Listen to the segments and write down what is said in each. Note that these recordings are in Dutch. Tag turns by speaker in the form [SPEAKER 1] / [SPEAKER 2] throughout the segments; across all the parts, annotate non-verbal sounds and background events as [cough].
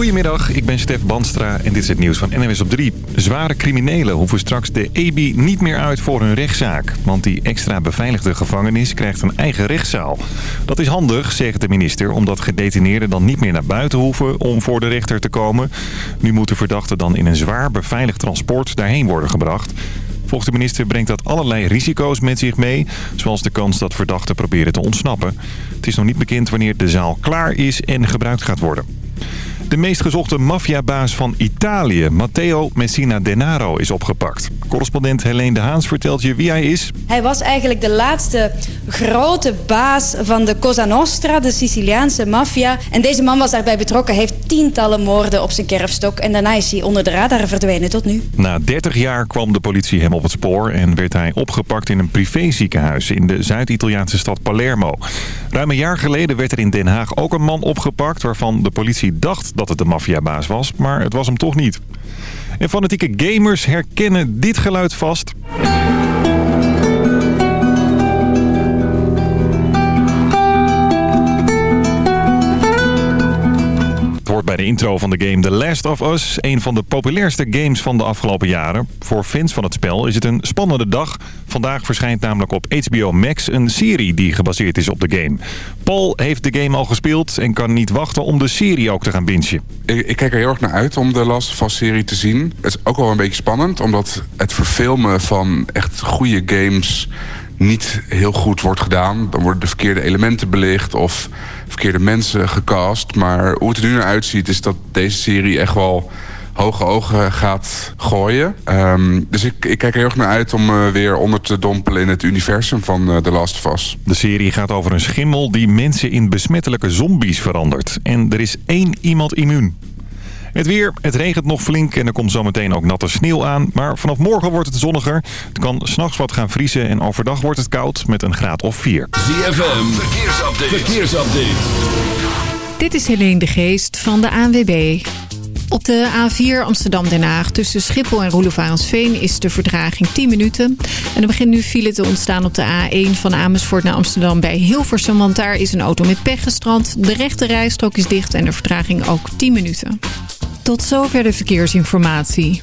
[SPEAKER 1] Goedemiddag, ik ben Stef Banstra en dit is het nieuws van NWS op 3. Zware criminelen hoeven straks de EBI niet meer uit voor hun rechtszaak. Want die extra beveiligde gevangenis krijgt een eigen rechtszaal. Dat is handig, zegt de minister, omdat gedetineerden dan niet meer naar buiten hoeven om voor de rechter te komen. Nu moeten verdachten dan in een zwaar beveiligd transport daarheen worden gebracht. Volgens de minister brengt dat allerlei risico's met zich mee. Zoals de kans dat verdachten proberen te ontsnappen. Het is nog niet bekend wanneer de zaal klaar is en gebruikt gaat worden. De meest gezochte maffiabaas van Italië, Matteo Messina Denaro, is opgepakt. Correspondent Helene de Haans vertelt je wie hij is.
[SPEAKER 2] Hij was eigenlijk de laatste grote baas van de Cosa Nostra, de Siciliaanse maffia. En deze man was daarbij betrokken, heeft tientallen moorden op zijn kerfstok. En daarna is hij onder de radar verdwenen tot nu.
[SPEAKER 1] Na 30 jaar kwam de politie hem op het spoor en werd hij opgepakt in een privéziekenhuis in de Zuid-Italiaanse stad Palermo. Ruim een jaar geleden werd er in Den Haag ook een man opgepakt waarvan de politie dacht dat het de maffiabaas was, maar het was hem toch niet. En fanatieke gamers herkennen dit geluid vast. Bij de intro van de game The Last of Us. Een van de populairste games van de afgelopen jaren. Voor fans van het spel is het een spannende dag. Vandaag verschijnt namelijk op HBO Max een serie die gebaseerd is op de game. Paul heeft de game al gespeeld en kan niet wachten om de serie ook te gaan bingen.
[SPEAKER 3] Ik, ik kijk er heel erg naar uit om de Last of Us serie te zien. Het is ook wel een beetje spannend, omdat het verfilmen van echt goede games niet heel goed wordt gedaan. Dan worden de verkeerde elementen belicht of verkeerde mensen gecast. Maar hoe het er nu naar uitziet is dat deze serie echt wel hoge ogen gaat gooien. Um, dus ik, ik kijk er heel erg naar uit om uh, weer onder te dompelen in het universum van uh, The Last of Us.
[SPEAKER 1] De serie gaat over een schimmel die mensen in besmettelijke zombies verandert. En er is één iemand immuun. Het weer, het regent nog flink en er komt zometeen ook natte sneeuw aan. Maar vanaf morgen wordt het zonniger. Het kan s'nachts wat gaan vriezen en overdag wordt het koud met een graad of 4.
[SPEAKER 4] ZFM, verkeersupdate. verkeersupdate.
[SPEAKER 5] Dit is Helene de Geest van de ANWB. Op de A4 Amsterdam-Den Haag tussen Schiphol en Roelofarensveen is de verdraging 10 minuten. En er begint nu file te ontstaan op de A1 van Amersfoort naar Amsterdam bij Hilversum. Want daar is een auto met pech gestrand. De rechte rijstrook is dicht en de vertraging ook 10 minuten. Tot zover de verkeersinformatie.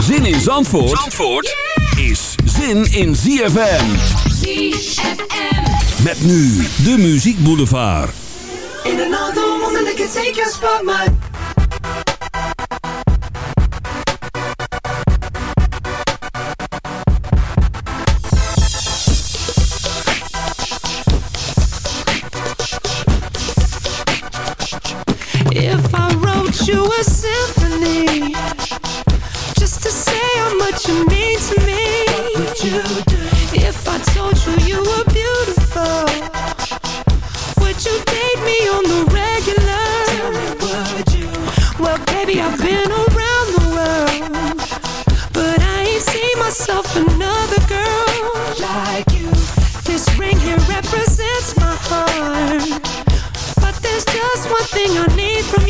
[SPEAKER 4] Zin in Zandvoort, Zandvoort is zin in ZFM.
[SPEAKER 6] ZFM.
[SPEAKER 4] Met nu de Muziek Boulevard.
[SPEAKER 6] In another woman that can take your spot, man.
[SPEAKER 7] If I wrote you a symphony baby I've been around the world But I ain't seen myself another girl Like you This ring here represents my heart but there's just one thing I need from you.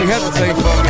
[SPEAKER 8] she hesitate for me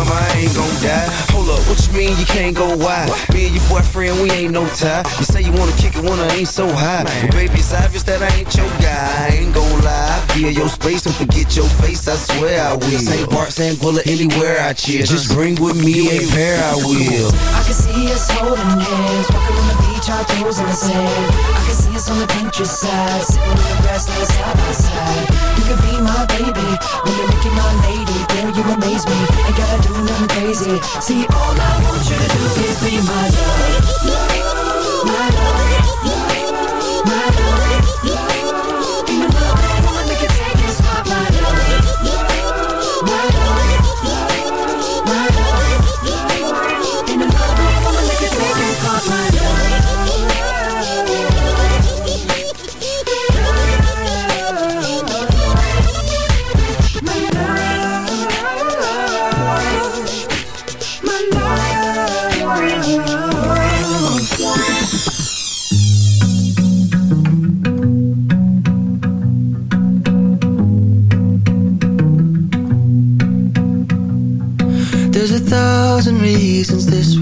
[SPEAKER 9] I ain't gon' die. Hold up, what you mean you can't go wide? Me and your boyfriend, we ain't no tie. You say you wanna kick it when I ain't so high. Baby, it's obvious that I ain't your guy. I ain't gon' lie. I feel your space and forget your face, I swear I will. St. Bart, St. Bullet, anywhere I chill. Just bring with me a pair, I will.
[SPEAKER 6] I can see us holding hands, walking on the beach, our toes in the sand. I can see us on the Pinterest side sitting on the grassland side by side. You could be my baby, when you're making my lady. Girl, you amaze me, ain't gotta do nothing crazy. See, all I want you to do is be my love. My love.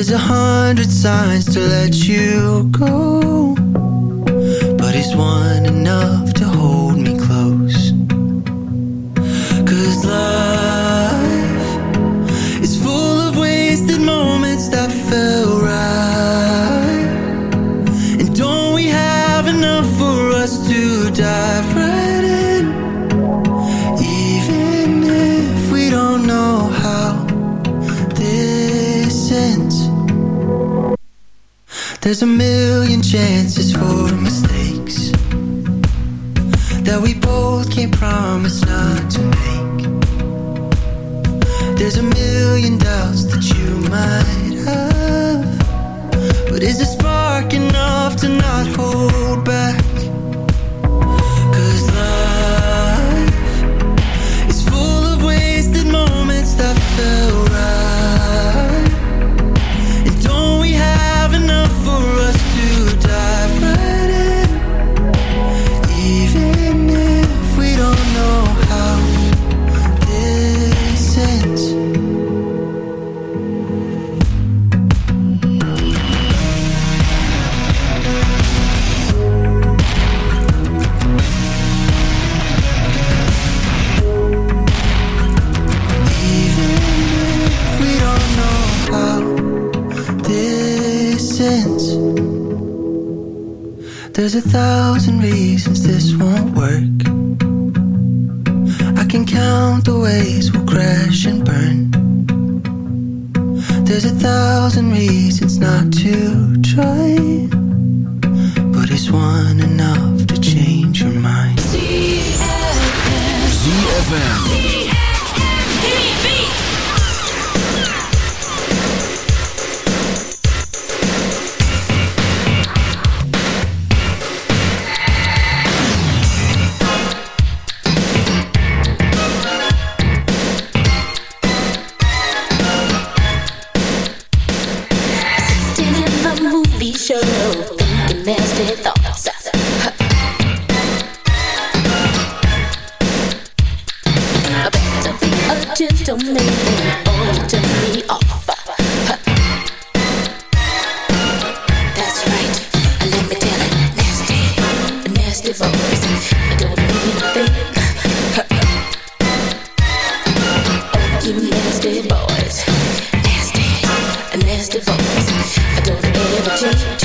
[SPEAKER 10] There's a hundred signs to let you go. But is one enough chances for mistakes that we both can't promise not a thought. I
[SPEAKER 11] don't ever change.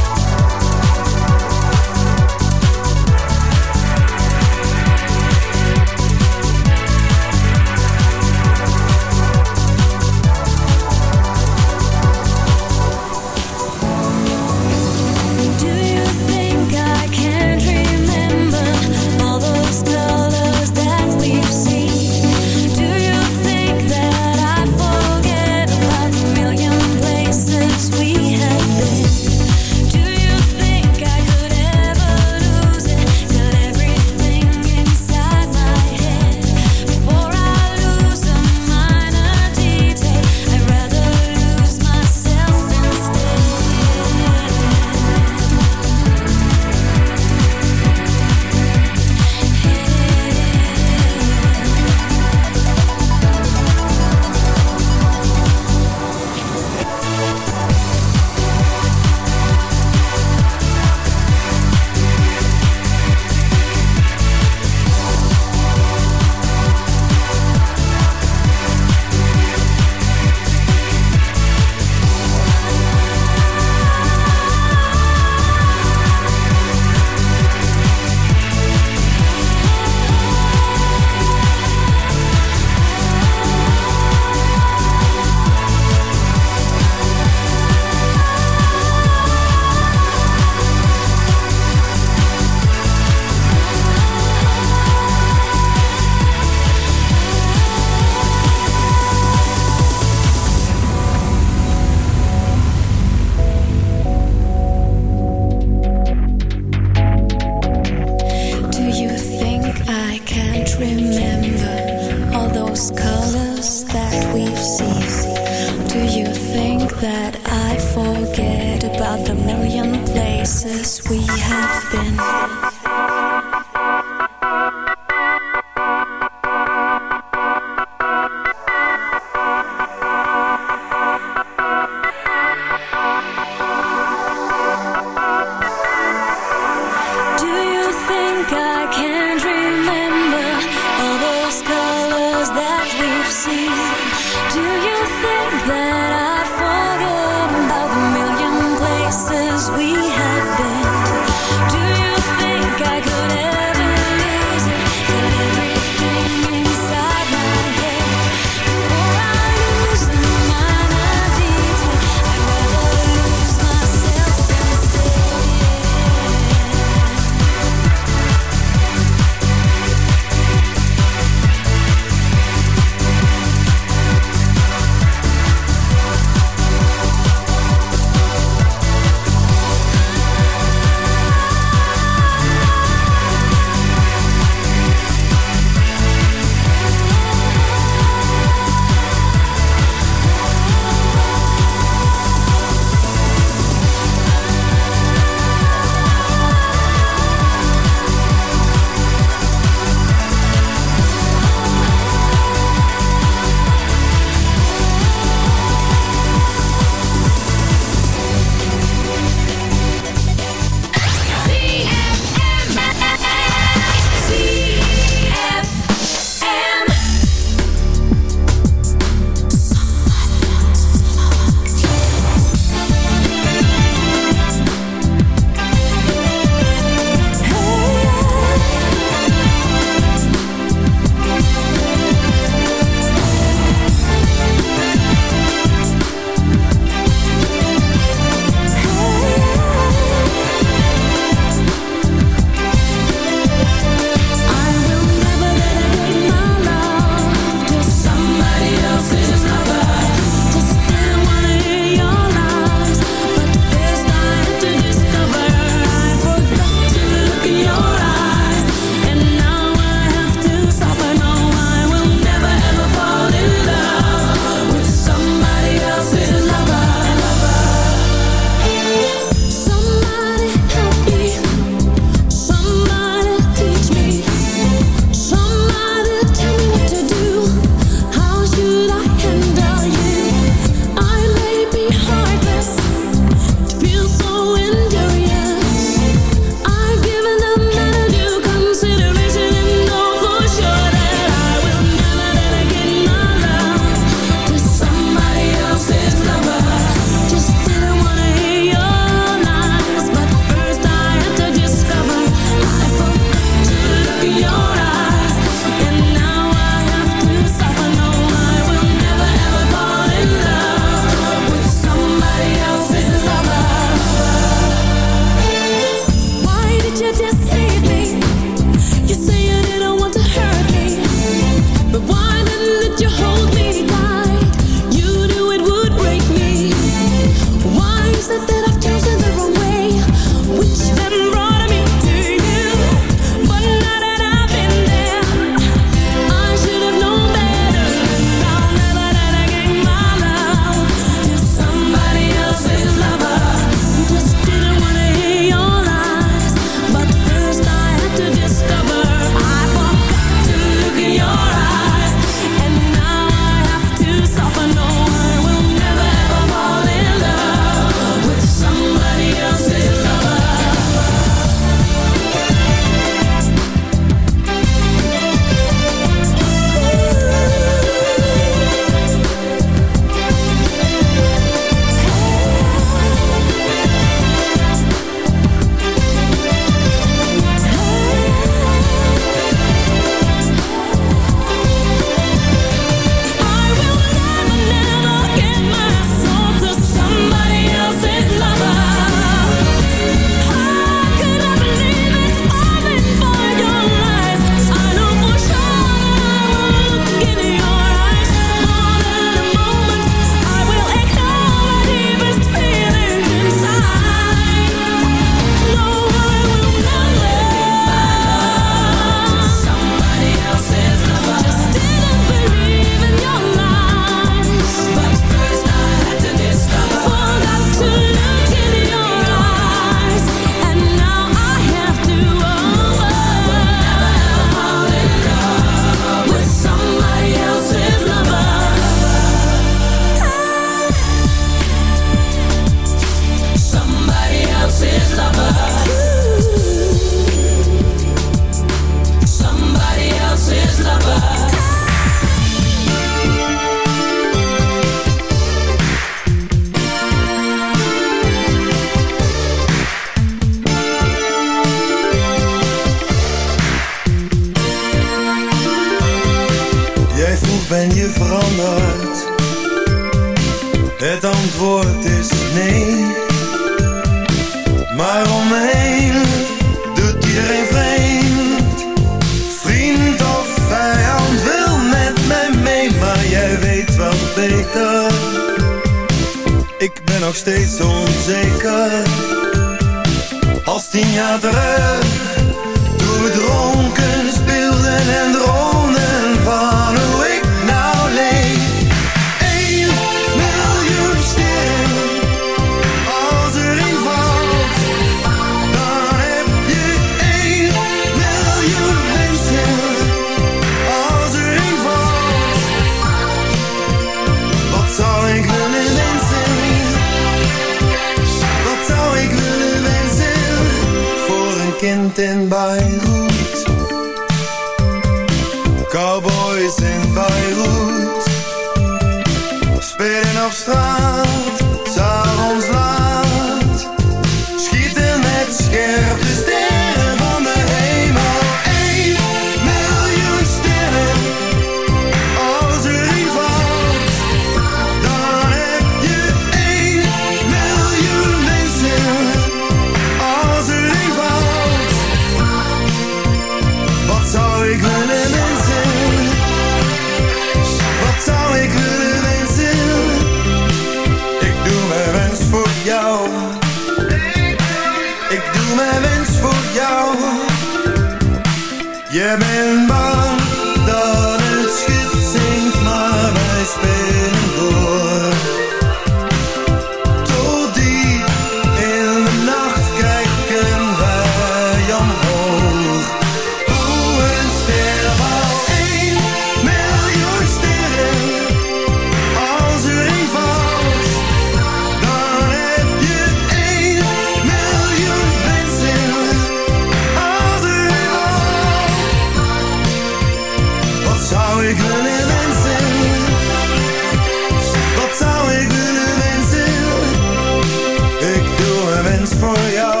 [SPEAKER 11] for your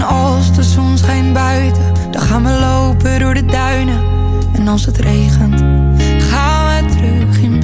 [SPEAKER 10] En als de zon schijnt buiten, dan gaan we lopen door de duinen. En als het regent, gaan we terug in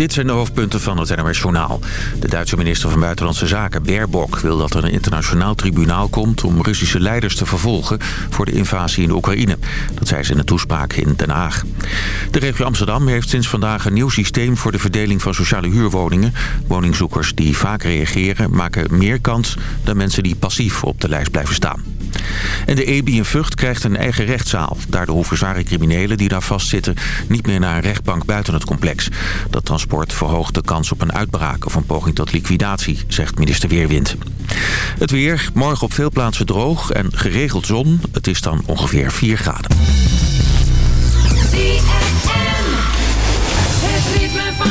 [SPEAKER 12] dit zijn de hoofdpunten van het NOS Journaal. De Duitse minister van Buitenlandse Zaken, Baerbock, wil dat er een internationaal tribunaal komt... om Russische leiders te vervolgen voor de invasie in de Oekraïne. Dat zei ze in een toespraak in Den Haag. De regio Amsterdam heeft sinds vandaag een nieuw systeem... voor de verdeling van sociale huurwoningen. Woningzoekers die vaak reageren maken meer kans... dan mensen die passief op de lijst blijven staan. En de EBI in Vught krijgt een eigen rechtszaal. Daardoor hoeven zware criminelen die daar vastzitten niet meer naar een rechtbank buiten het complex. Dat transport verhoogt de kans op een uitbraak of een poging tot liquidatie, zegt minister Weerwind. Het weer, morgen op veel plaatsen droog en geregeld zon. Het is dan ongeveer 4 graden.
[SPEAKER 13] Het ritme van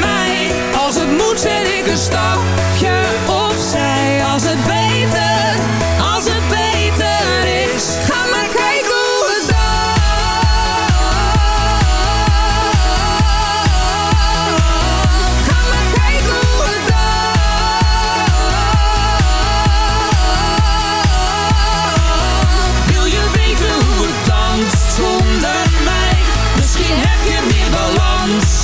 [SPEAKER 14] Als moet zet ik een stapje opzij als het beter, als het beter is. Ga maar kijken hoe het dan. Ga maar kijken hoe het dan. Wil je weten hoe het danst zonder mij? Misschien heb je meer balans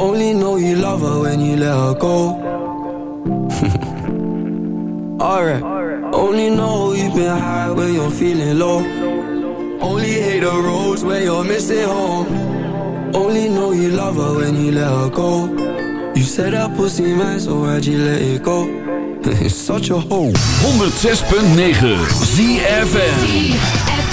[SPEAKER 10] Only know you love her when you let her go. [laughs] Alright. Only know you've been high when you're feeling low. Only hate the rose when you're missing home. Only know you love her when you let her go. You said that pussy man, so why'd you let it go? [laughs] It's such a hoe.
[SPEAKER 4] 106.9
[SPEAKER 14] ZFN.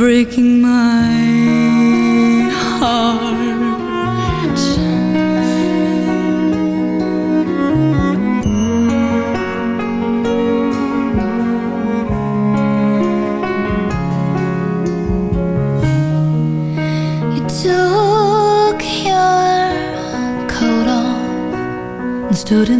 [SPEAKER 14] breaking my heart. You took your coat off and stood in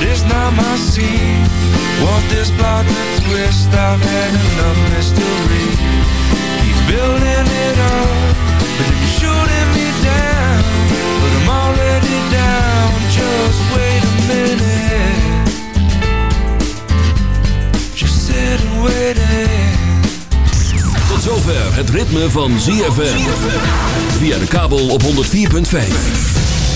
[SPEAKER 15] but it's not my scene. Want this plot to twist? I've had enough mystery. Keep building it up, but then you're shooting me down. But I'm already down. Just wait a minute. Just sit and wait.
[SPEAKER 4] Tot zover het ritme van ZFM. Via de kabel op 104.5.